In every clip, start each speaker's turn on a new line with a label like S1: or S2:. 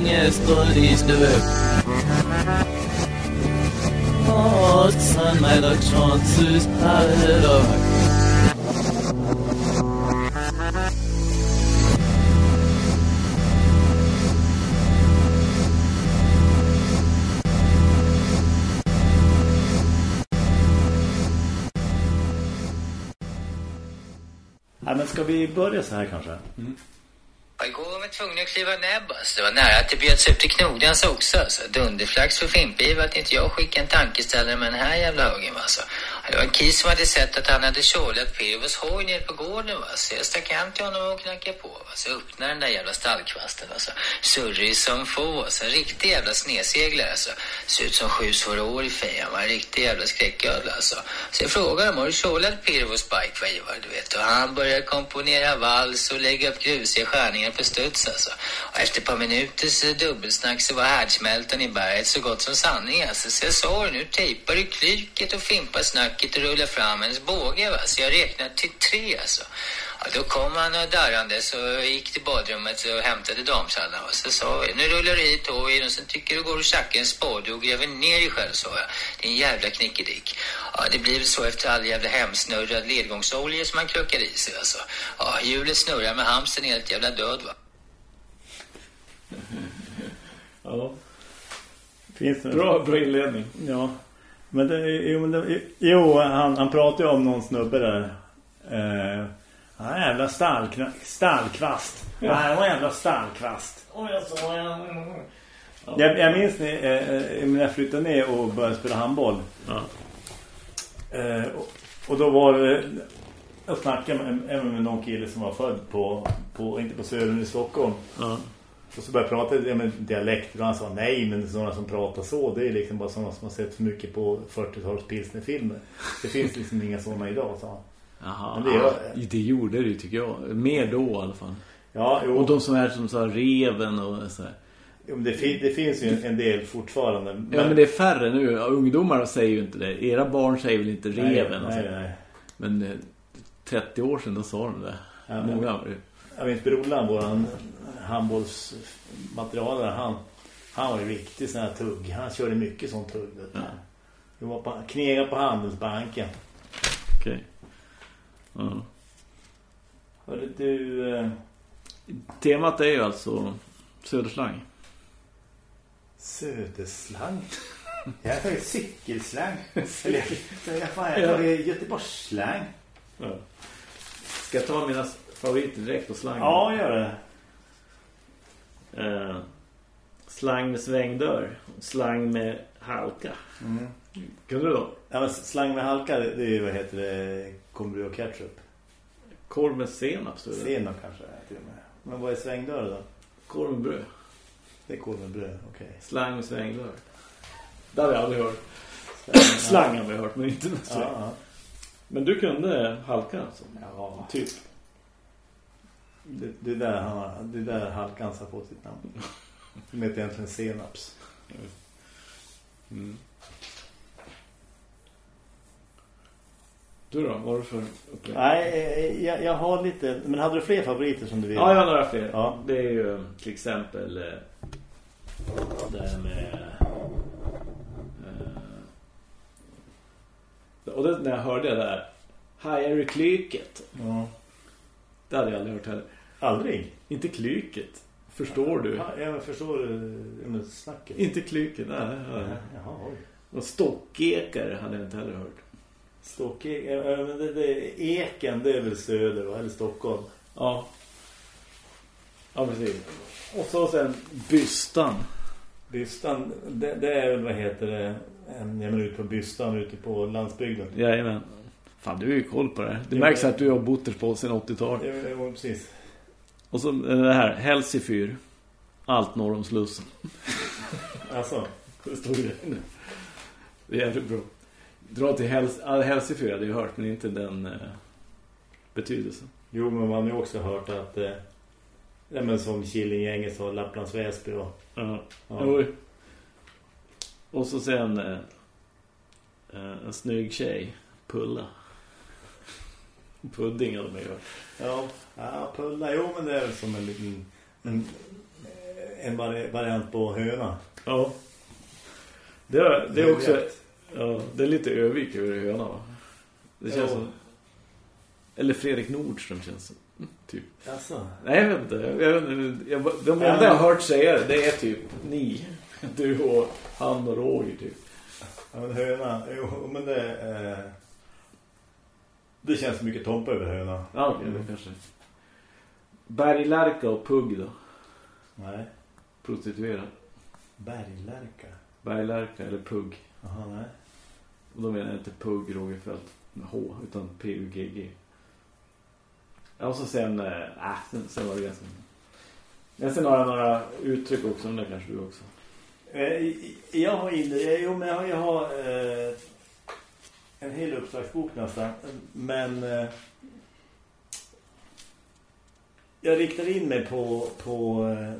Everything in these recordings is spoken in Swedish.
S1: Ångestpolislök Åtsan mig dock chansus paradox
S2: Ja, men ska vi börja så här kanske?
S3: Igår var tvungen att kliva näbb alltså. Det var nära att det bjöds ut till Knogdans också alltså. Dunderflax för Fimpiv att inte jag skickade en tankeställare med den här jävla högen alltså. Det var en kis som hade sett att han hade tjålat Pirvos hoj nere på gården va. Så jag stack hem till honom och knackade på va. Så öppnade den där jävla stallkvasten alltså. Surrig som få alltså. En riktig jävla sneseglare alltså. Ser ut som sju svåra år i fejan va. En riktig jävla skräcködla alltså. Så jag frågade honom, har du tjålat Pirvos bike va, du vet. Och han började komponera vals och lägga upp grusiga skärningar på studs alltså. Och efter ett par minuters dubbelsnack så var härdsmältan i berget så gott som sanning alltså. Så jag sa nu tejpar du klyket och fimpar snacket och rullar fram en båge va. Så jag räknade till tre alltså. Ja, då kom han och darrande så gick till badrummet och hämtade damsallan. Så sa vi, nu rullar du hit hojen och sen tycker du går och tjackar en spade och gräver ner dig själv, sa jag. Din jävla knickedick. Ja, det blir väl så efter all jävla hemsnurrad ledgångsolja som man kluckar i sig alltså. Ja, hjulet snurrar med hamsten helt jävla död va.
S2: Ja. Finns det
S4: Bra, bra inledning.
S2: Ja. Men det, jo, men det, jo han, han pratar ju om någon snubbe där. Eh, ja, jävla stallkna, stallkvast. Ja. Det var jävla stallkvast.
S4: Och jag.
S2: Jag, jag minns när, eh, när jag flyttade ner och började spela handboll.
S4: Ja.
S2: Eh, och, och då var det... Jag snackade med, även med någon kille som var född på, på inte på Södern i Stockholm.
S4: Ja.
S2: Och så började jag prata ja, dialekter och han sa nej men sådana som pratar så det är liksom bara sådana som har sett för mycket på 40-tals pilsnerfilmer. Det finns liksom inga sådana idag sa han.
S4: Jaha,
S2: Men det gör-
S4: ja, det gjorde det tycker jag. Mer då i alla fall.
S2: Ja, jo,
S4: Och de som är som så här reven och så här.
S2: jo, men det, fin, det finns ju en, en del fortfarande. Men,
S4: Ja men det är färre nu. Ungdomar säger ju inte det. Era barn säger väl inte
S2: nej,
S4: reven. och så.
S2: nej, nej.
S4: Men eh, 30 år sedan då sa de det.
S2: Ja, men-
S4: Många.
S2: Jag minns Brolan, våran handbollsmaterialare, han, han var ju riktigt sån här tugg. Han körde mycket sån tugg. du.
S4: Ja.
S2: Vi var på, knega på Handelsbanken.
S4: Okej. Ja.
S2: Hörde du... Eh,
S4: Temat är ju alltså Söderslang.
S2: Söderslang? Jag har tagit cykelslang. Eller, jag har tagit Göteborgsslang.
S4: Ja. Ska jag ta mina favoriter direkt och slang?
S2: Ja, gör det.
S4: Eh, slang med svängdörr. Slang med halka.
S2: Mm.
S4: Kunde du då?
S2: Ja, men slang med halka, det är ju, vad heter det, kombu och ketchup.
S4: Korv med senap det.
S2: Senap kanske till och med. Men vad är svängdörr då?
S4: Korv med bröd.
S2: Det är korv med bröd, okej.
S4: Slang med svängdörr. Det har jag aldrig hört. Slang har vi hört, men inte med
S2: Ja,
S4: sväng.
S2: ja.
S4: Men du kunde halka alltså?
S2: ja.
S4: Typ.
S2: Det, det, är där han, det är där halkans har fått sitt namn. Som heter egentligen senaps.
S4: Mm. Du då? Vad har du för upplevelse?
S2: Nej, jag, jag har lite... Men hade du fler favoriter som du vill?
S4: Ja, jag har några fler.
S2: Ja.
S4: Det är ju till exempel eh, det här med... Eh, och det, när jag hörde det där Hajar du klyket?
S2: Ja.
S4: Det hade jag aldrig hört heller.
S2: Aldrig?
S4: Inte klyket. Förstår du?
S2: Ja, jag förstår med snacket.
S4: Inte klyket, nej. nej.
S2: Jaha, oj.
S4: Och stockekare hade jag inte heller hört.
S2: Ja, men det, det, Eken, det är väl Söder va? Eller Stockholm.
S4: Ja. Ja, precis. Och så sen Bystan.
S2: Bystan, det, det är väl vad heter det? En, jag menar ut på Bystan ute på landsbygden.
S4: Jajamän. Fan, du har ju koll på det här. Det
S2: Ja,
S4: märks att du har bott där på sedan 80-talet.
S2: Ja, precis.
S4: Och så det här, Helsifyr. Allt norr om Slussen.
S2: Alltså,
S4: Det står det. Det är jävligt bra. Dra till Hels Helsifyr hade jag hört, men inte den eh, betydelsen.
S2: jo men man har ju också hört att eh, ja, men som Killinggänget så Lapplands Väsby och
S4: Ja.
S2: Ja.
S4: Jo. Och så sen eh, eh, en snygg tjej. Pulla. Pudding hade man ju.
S2: Ja, ja Pulla, jo men det är väl som en liten en, en vari- variant på höna.
S4: Ja. Det är, det är också... Ja, det är lite Övik över höna va? Det känns
S2: Ja.
S4: som... Eller Fredrik Nordström känns som. Typ.
S2: Alltså.
S4: Nej, jag vet inte. Jag vet inte. Jag, de
S2: Ja.
S4: enda jag har hört säga det, det är typ ni. Du och han och Roger typ.
S2: Ja, men höna. Jo, men det... Eh, det känns mycket tompa över höna.
S4: Ja, okej, det kanske. Berglärka och Pugg då?
S2: Nej.
S4: Prostituerad.
S2: Berglärka.
S4: Berglärka eller Pugg.
S2: Jaha, nej.
S4: Och då menar jag inte Pugg Rogerfeldt med H, utan P-U-G-G. Ja, och så sen... Äh, sen, sen var det ganska... Men sen har jag några uttryck också, men det kanske du också.
S2: Eh, Jag har inte... Jo, men jag har, jag har eh, en hel uppslagsbok nästan. Men... Eh, jag riktar in mig på, på eh,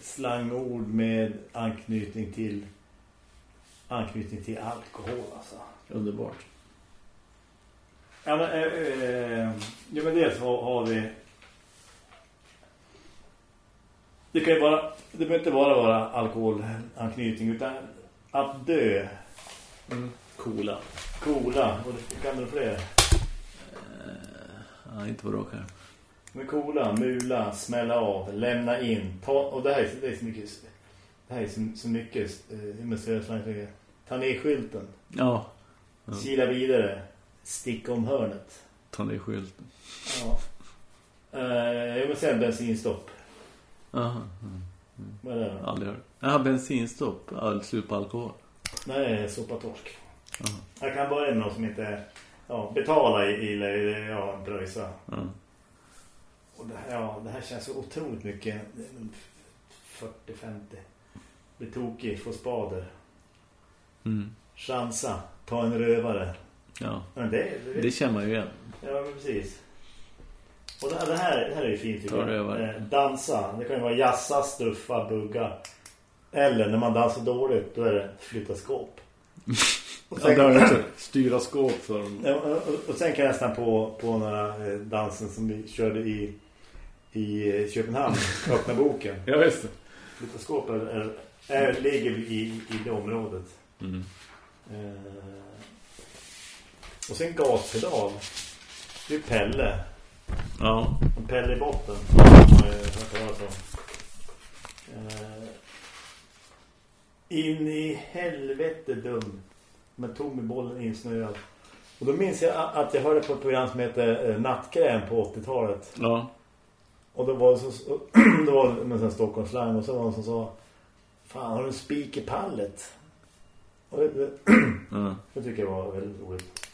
S2: slangord med anknytning till anknytning till alkohol alltså.
S4: Underbart.
S2: Ja men, eh, eh, ja, men dels har, har vi det kan ju bara det behöver inte bara vara alkoholanknytning utan att dö
S4: Mm. Coola.
S2: Och det kan du fler
S4: Ja, inte på rak här.
S2: Men cola, mula, smälla av, lämna in ta, och det här är, det är så mycket det här är så, så mycket eh, med södslang ta ner skylten
S4: Ja, Ja.
S2: kila vidare stick om hörnet
S4: ta ner skylten.
S2: ja. eh, jag vill säga bensinstopp
S4: Aha,
S2: vad är det
S4: aldrig hört. Ja, bensinstopp. Ja, supa alkohol.
S2: Nej, sopatorsk.
S4: Aha.
S2: Jag kan med något som inte ja, betala i, i, i ja, pröjsa.
S4: Ja.
S2: Och det här, ja, det här känns så otroligt mycket 40-50. Bli tokig, få spader.
S4: Mm.
S2: Chansa, ta en rövare.
S4: Ja,
S2: Men det, det,
S4: det känner man ju igen.
S2: Ja, men precis. Och det, det, här, det här är ju fint. tycker jag. Eh, dansa, det kan ju vara jassa, stuffa, bugga. Eller när man dansar dåligt, då är det flytta skåp. Och
S4: Ja, har jag också. Styra skåp för dem.
S2: Ja, och, och, sen kan jag nästan på, på några eh, dansen som vi körde i, i Köpenhamn, öppna boken.
S4: Ja, visst.
S2: Flytta skåp är, är, är, ligger i, i det området.
S4: Mm.
S2: Eh, och sen gaspedal. Det är Pelle.
S4: Ja.
S2: En Pelle i botten. Eh, in i helvete dum. Med tog med bollen insnöad. Och då minns jag att jag hörde på ett program som heter eh, Nattkräm på 80-talet.
S4: Ja.
S2: Och då var det så, då var det med en Stockholmslang och så var någon som sa Fan, har du en spik i pallet? Och det, det,
S4: ja.
S2: det tycker jag var väldigt roligt.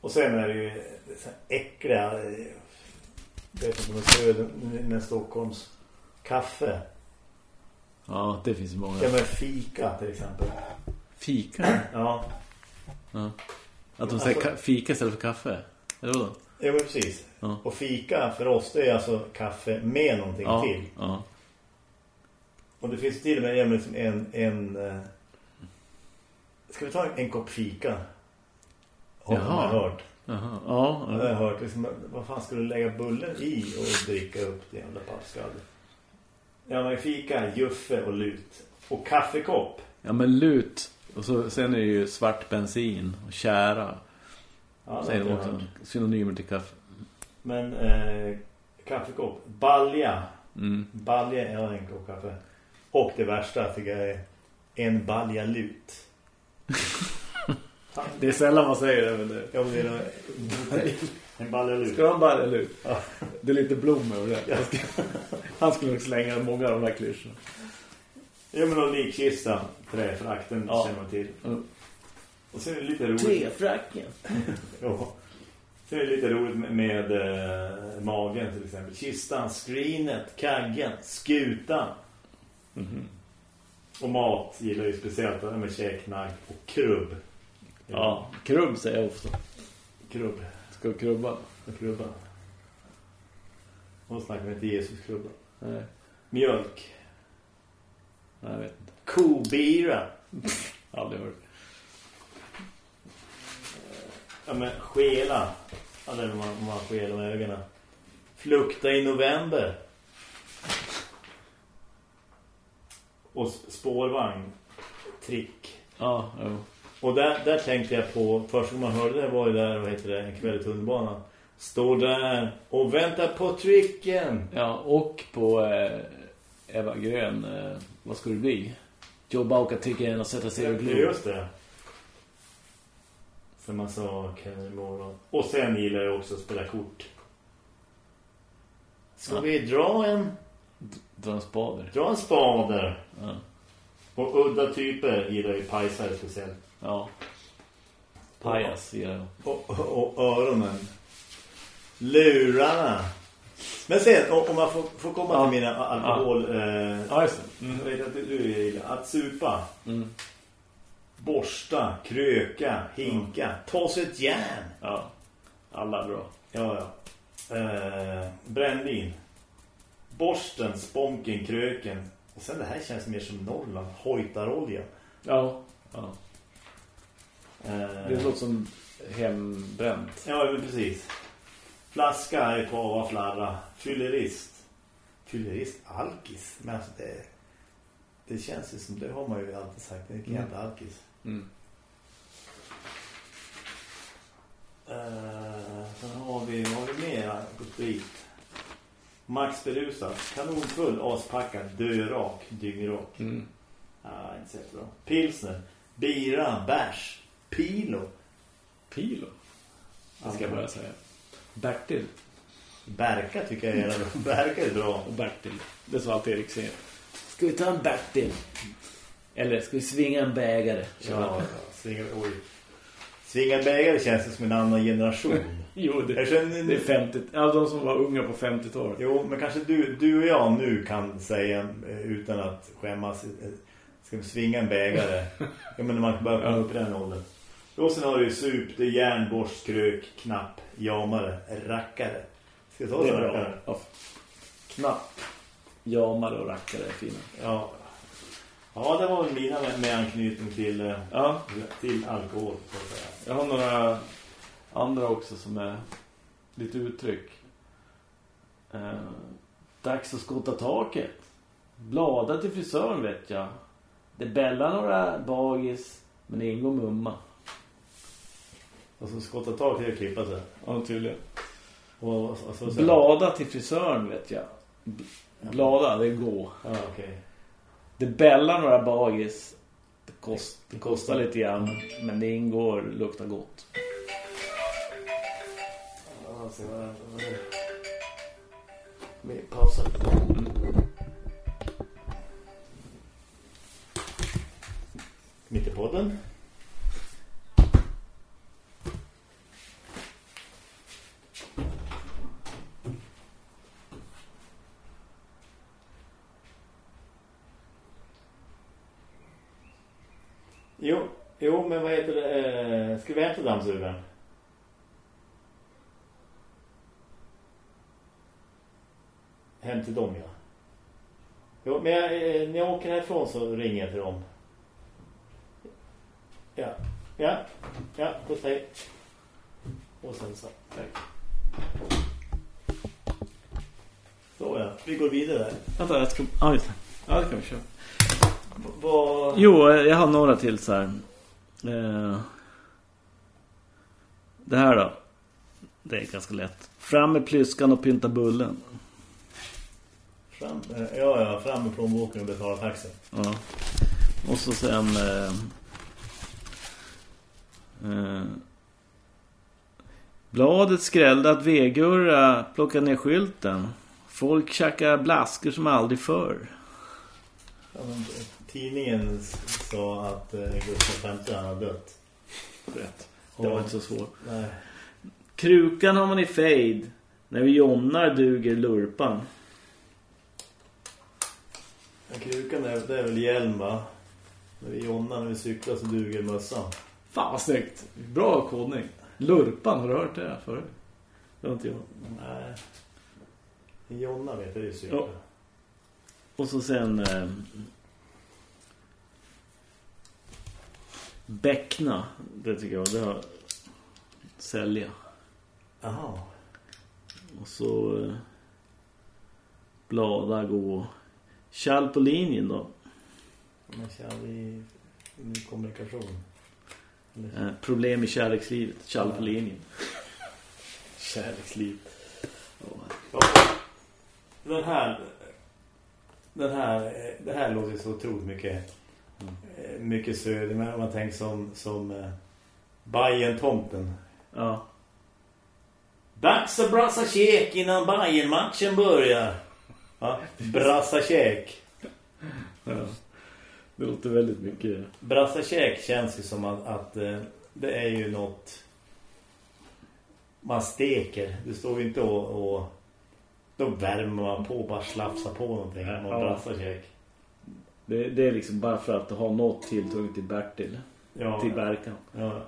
S2: Och sen är det ju så här äckliga eh, vet inte om det söder med Stockholms kaffe.
S4: Ja, det finns många.
S2: Ja men fika till exempel.
S4: Fika?
S2: Ja,
S4: Ja. Att de säger ka- fika istället för kaffe? Eller vadå?
S2: ja men precis.
S4: Ja.
S2: Och fika för oss det är alltså kaffe med någonting
S4: Ja.
S2: till.
S4: Ja.
S2: Och det finns till och med liksom en, en eh, Ska vi ta en, en kopp fika? Har
S4: Jaha.
S2: man hört.
S4: Jaha. Ja.
S2: Jag har
S4: ja.
S2: hört liksom, vad fan ska du lägga bullen i och dricka upp det jävla pappskall? Ja men fika, juffe och lut. Och kaffekopp.
S4: Ja, men lut. Och så, sen är det ju svart bensin och kära.
S2: Ja, det
S4: säger de också.
S2: hört.
S4: Synonymer till kaffe.
S2: Men eh, kaffekopp. Balja.
S4: Mm.
S2: Balja är en kopp kaffe. Och det värsta tycker jag är en balja lut.
S4: Det är sällan man säger det, men det...
S2: Ja, men det är en balja lut.
S4: Ska han bara eller ut?
S2: Ja.
S4: Det är lite blom över det. Han skulle, han skulle nog slänga många av de här klyschorna.
S2: Ja men och likkista. Träfrakten
S4: Ja.
S2: känner man till.
S4: Mm.
S2: Och sen är det lite roligt.
S4: Trefracken.
S2: Ja. Sen är det lite roligt med, med eh, magen till exempel. Kistan, screenet, kaggen, skutan.
S4: Mhm.
S2: Och mat gillar ju speciellt det med käknagg och krubb.
S4: Ja, krubb säger jag ofta.
S2: Krubb.
S4: Ska krubba?
S2: Och krubba. Och då snackar vi inte Jesus krubba.
S4: Nej,
S2: Mjölk.
S4: Nej jag vet inte.
S2: Kobira.
S4: Aldrig hört.
S2: Ja men skela. Ja det är man, man skelar med ögonen. Flukta i november. och spårvagn, trick.
S4: Ja, jo.
S2: Och där, där tänkte jag på, gången man hörde det var ju där, vad heter det, en kväll i tunnelbanan. Står där och väntar på tricken.
S4: Ja, och på eh, Eva Grön, eh, vad ska det bli? Jobba, åka tricken och sätta sig
S2: Ja,
S4: glor.
S2: just det. Som man sa, Kenny Morgon. Och sen gillar jag också att spela kort. Ska
S4: Ja.
S2: vi dra en,
S4: Dra en spader.
S2: dra en spader?
S4: Ja.
S2: Och udda typer gillar ju pajsare speciellt.
S4: ja. Pajas gillar jag.
S2: Och, och, och öronen. Lurarna. Men sen, om man får, får komma
S4: Ja.
S2: till mina alkohol... Eh,
S4: Ja, just det.
S2: Jag vet att du, gillar att supa.
S4: Mm.
S2: Borsta, kröka, hinka. Ta sig ett järn.
S4: Ja. Alla bra.
S2: Ja, ja. Eh, brännvin. Borsten, sponken, kröken. Och sen det här känns mer som Norrland. Hojtarolja.
S4: Ja. ja.
S2: Eh,
S4: Det låter som hembränt.
S2: Ja, precis. Flaska är på att flarra. Fyllerist. Fyllerist, alkis. Men alltså det, det känns ju som, det har man ju alltid sagt. Det kan
S4: Mm.
S2: inte alkis.
S4: Mm.
S2: Uh, sen har vi, vad har vi mer på sprit? Max berusad, kanonfull, aspackad, dörak, dyngrak.
S4: Mm.
S2: Ja, inte så jättebra. Pilsner, bira, bärs, pilo.
S4: Pilo. Det ska jag bara säga. Bertil.
S2: Berka tycker jag är. Berka är bra.
S4: Och Bertil. Det är så allt Erik säger. Ska vi ta en Bertil? Eller ska vi svinga en bägare?
S2: Ja, ja. Svinga, oj. Svinga bägare känns det som en annan generation.
S4: Jo, det,
S2: känner,
S4: det är 50... Ja, de som var unga på 50-talet.
S2: Jo, men kanske du, du och jag nu kan säga eh, utan att skämmas. eh, Ska vi svinga en bägare? ja, men man börjar komma upp i den åldern. Och sen har du ju sup, det är järn, borst, krök, knapp, jamare, rackare. Ska jag ta
S4: Det är
S2: så
S4: bra.
S2: rackare?
S4: Ja. Knapp. Jamare och rackare är fina.
S2: Ja. Ja, det var väl mina med, med anknytning till, eh,
S4: Ja,
S2: till alkohol.
S4: Jag har några andra också som är lite uttryck. Eh, dags att skotta taket. Blada till frisören vet jag. Det bällar några bagis, men ingen mumma.
S2: Och så skotta tag till att klippa sig.
S4: Ja, tydligen.
S2: Och, och så,
S4: Blada till frisören vet jag. Blada, det går.
S2: Ja, okej.
S4: Det bällar några bagis. Det, kost, det kostar lite grann, men det ingår, luktar gott.
S2: Det- Vi pausar. Mitt i podden. Jo, jo, men vad heter det? Ska vi hämta dammsugaren? Hem till dem, ja. Jo, men jag, eh, när jag åker härifrån så ringer jag till dem. Ja, ja, ja, puss hej. Och sen så, tack. Så ja, vi går vidare.
S4: Vänta, jag ska... Ja, just det. Ja, det kan vi köra.
S2: Vad...
S4: Jo, eh, jag har några till så här. Eh, det här då. Det är ganska lätt. Fram med plyskan och pynta bullen.
S2: Fram, eh, ja, ja, fram med plånboken och betala taxen.
S4: Ja. Och så sen... Eh, eh, bladet skrällde att Vegurra plockade ner skylten. Folk tjackar blaskor som aldrig förr.
S2: Ja, men, tidningen s- sa att eh, Gustav V har dött.
S4: Rätt. Det var inte så svårt.
S2: Nej.
S4: Krukan har man i fejd. När vi jonnar duger lurpan.
S2: Men Krukan är, det är väl hjälm va? När vi jonna, när vi cyklar så duger mössan.
S4: Fan vad snyggt. Bra kodning. Lurpan, har du hört det förut? Det var inte jag.
S2: Nej. Jonna vet jag det är cykla.
S4: Ja. Och så sen... Eh, Bäckna. Det tycker jag. Det har... Sälja.
S2: Jaha.
S4: Och så... Eh, blada, gå. Kall på linjen då.
S2: Men kär i, i kommunikation.
S4: Eh, problem i kärlekslivet. Kall på linjen.
S2: kärleksliv.
S4: Ja.
S2: Den här den här eh, det här låter så otroligt mycket eh, mycket söder men om man tänker som som eh, Bayern tomten.
S4: Ja.
S2: Dags att brassa käk innan Bayern matchen börjar. Ja, brassa käk.
S4: Ja. Det låter väldigt mycket.
S2: Brassa käk känns ju som att, att eh, det är ju något man steker. Det står ju inte och, och då värmer man på bara slafsa på någonting. Man
S4: Ja.
S2: brassar käk.
S4: Det, det är liksom bara för att ha något tilltugg till Bertil.
S2: Ja.
S4: Till Berkan.
S2: Ja.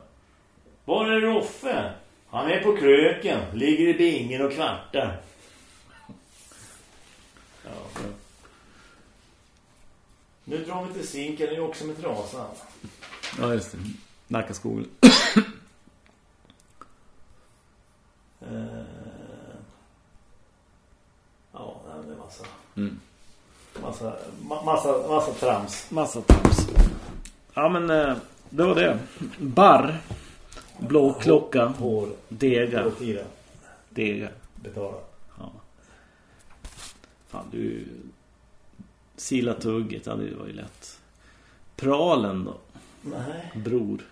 S2: Var är Roffe? Han är på kröken. Ligger i bingen och kvartar. Ja. Nu drar vi till Zinken. Nu är också med trasan.
S4: Ja, just det. Nackaskogen.
S2: Eh, Ja, det är massa,
S4: Mm.
S2: massa, ma- massa, massa trams.
S4: Massa trams. Ja, men eh, det var det. Barr. Blå klocka.
S2: Hår. Tiden.
S4: Degar.
S2: Betala.
S4: Ja. Fan, du... Sila tugget, ja, det var ju lätt. Pralen då?
S2: Nej.
S4: Bror.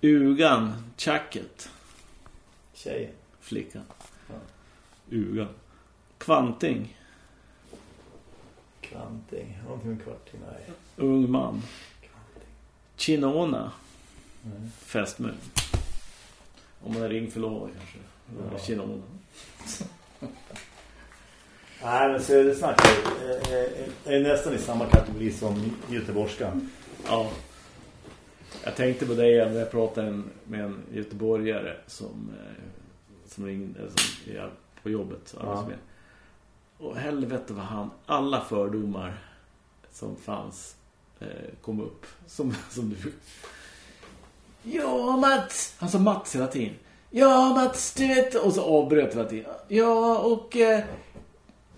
S4: Ugan, tjacket,
S2: Tjej.
S4: flickan.
S2: Ja.
S4: Ugan. Kvanting,
S2: Kvanting. Någonting med kvarting. Nej.
S4: ung man.
S2: Kvanting.
S4: Chinona,
S2: Nej.
S4: fästmö. Om man är ringförlovad kanske.
S2: Ja.
S4: Chinona.
S2: Nej, men Södersnack är, är, är nästan i samma kategori som göteborgskan.
S4: Ja. Jag tänkte på dig när jag pratade med en göteborgare som, eh, som ringde som är på jobbet.
S2: Ja.
S4: Och helvete vad han, alla fördomar som fanns eh, kom upp. Som, som du. Ja Mats! Han sa Mats hela tiden. Ja Mats, du vet. Och så avbröt hela tiden. Ja och... Eh,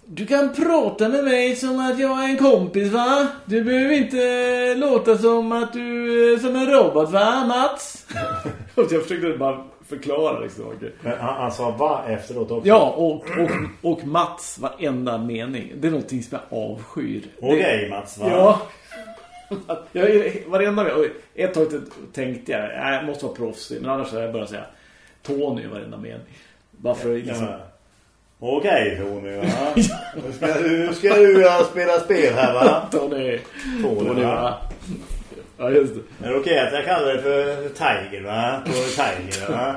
S4: du kan prata med mig som att jag är en kompis va? Du behöver inte låta som att du är som en robot va Mats? och jag försökte bara förklara liksom.
S2: Men han, han sa va efteråt också.
S4: Ja, och, och, och Mats varenda mening. Det är någonting som jag avskyr.
S2: Okej
S4: Det-
S2: Mats, va?
S4: Ja. Jag, varenda och Ett tag tänkte jag, "Nej, jag måste vara proffsig. Men annars har jag börjat säga Tony varenda mening. Bara för att
S2: Ja,
S4: liksom...
S2: men- Okej Tony, va? Nu ska, nu ska du spela spel här va?
S4: Tony.
S2: Tony,
S4: Tony
S2: va?
S4: va? Ja, just det.
S2: Det okej att jag kallar dig för Tiger va? Tony Tiger va?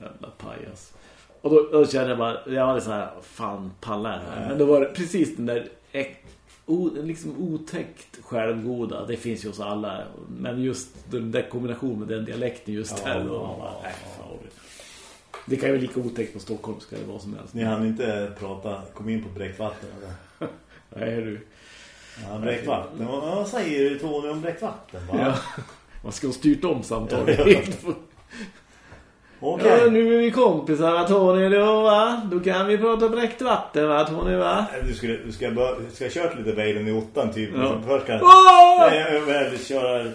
S4: Jävla pajas. Och då, då kände jag bara, jag var så här, fan pallar det här. Men då var det precis den där o, liksom otäckt självgoda. Det finns ju hos alla. Men just den där kombinationen med den dialekten just
S2: Ja,
S4: här. Då,
S2: ja,
S4: bara,
S2: ja,
S4: vad det- kan ju vara lika otäckt på stockholmska eller vad som helst.
S2: Ni hann inte prata, kom in på bräckvatten eller?
S4: Nej, du.
S2: Ja, bräckvatten. Vad, vad säger du Tony om bräckvatten va?
S4: Ja. Man ska ha styrt om samtalet
S2: Okej.
S4: Ja, nu är vi kompisar Tony då va? Då kan vi prata bräckt vatten va Tony va?
S2: Du ska, du ska, bör, ska ha kört lite Vaden i åttan typ.
S4: Ja.
S2: Först kan
S4: Åh!
S2: Nej, jag vill köra... Uh,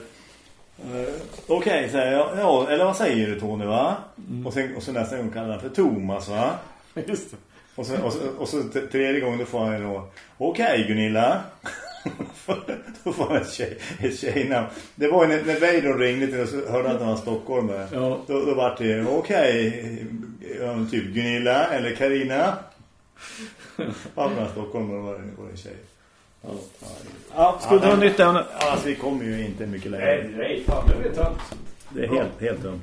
S2: Okej, säger jag. Ja, eller vad säger du Tony va? Och, sen, och så nästa gång kallar han för Thomas va?
S4: Just det.
S2: Och så, och så, och så tredje gången då får han då Okej Gunilla Då får han ett, tjej, ett tjejnamn. Det var ju när, när Weidon ringde till och hörde att han var stockholmare.
S4: Ja.
S2: Då, då var det okej ja, Typ Gunilla eller Karina. Varför var han stockholmare var det, en tjej.
S4: Ja. Ja, ska du ta
S2: Ja,
S4: en nytt ämne?
S2: Alltså vi kommer ju inte mycket längre.
S4: Nej, fan, det är tönt.
S2: Det är helt, helt dumt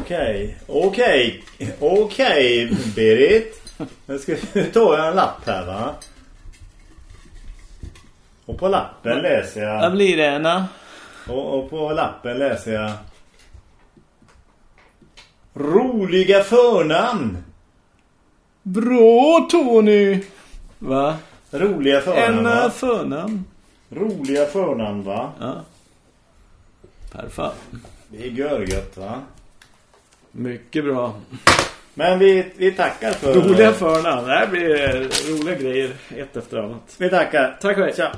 S2: Okej, okej Okej Berit. Nu ska vi ta en lapp här va Och på lappen läser
S4: Vad
S2: jag
S4: blir det, Anna?
S2: och, och på lappen läser jag Roliga förnamn
S4: Bra, Tony! Va?
S2: Roliga förnamn
S4: En
S2: va?
S4: förnamn.
S2: Roliga förnamn va?
S4: Ja. Perfekt.
S2: Det är görgött va?
S4: Mycket bra.
S2: Men vi, vi tackar för...
S4: Roliga förnamn. Det här blir roliga grejer ett efter annat.
S2: Vi tackar.
S4: Tack och hej.
S2: Tja.